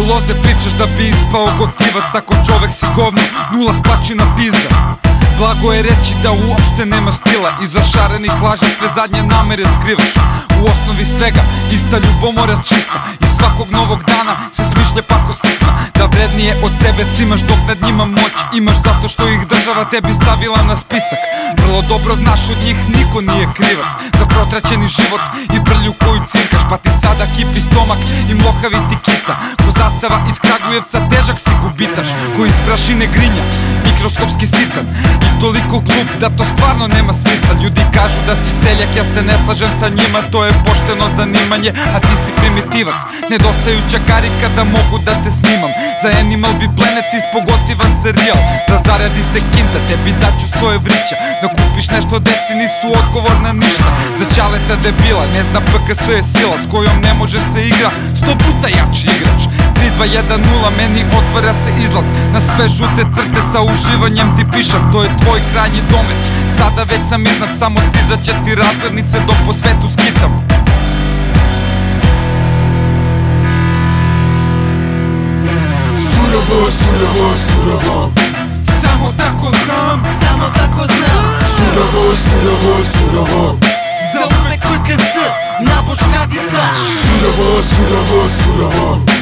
loze pričaš da bi ispao gotivac Ako čovek si govno, nula spačina pizda Blago je reći da uopšte nema stila Iza šarenih laža sve zadnje namere skrivaš. U osnovi svega, ista ljubomora čista I svakog novog dana se smišlja pako sitna. Da vrednije od sebe cimaš dok nad njima moć Imaš zato što ih država tebi stavila na spisak. Vrlo dobro znaš od njih niko nije krivac Za protraćeni život i brlju koju cirkaš Pa ti sada kipi stomak i mlohavi ti kita Ko zastava iz Kragujevca težak si gubitaš Ko iz prašine grinja, mikroskopski sitan. I toliko glup da to stvarno nema smisla. Ljudi kažu da si seljak, ja se ne slažem sa njima To je pošteno zanimanje, a ti si primitivac. Nedostaju čakari kada mogu da te snimam. Za Animal bi Planet ispogotivan serijal Da zaradi se kinta, tebi daću sto evrića Da kupiš nešto deci nisu odgovorna ništa. Za ćaleta debila, ne zna PKS je sila S kojom ne može se igra, sto puta igrač 3, 2, 1, 0, meni otvara se izlaz. Na sve žute crte sa uživanjem ti pišem To je tvoj krajnji domet. Sada već sam iznad, samo stizaće ti razglednice Dok po svetu skitam. Surovo, surovo, surovo. Samo tako znam. Samo tako znam. Surovo, surovo, surovo. Za uvek PKS znam Surovo, surovo, surovo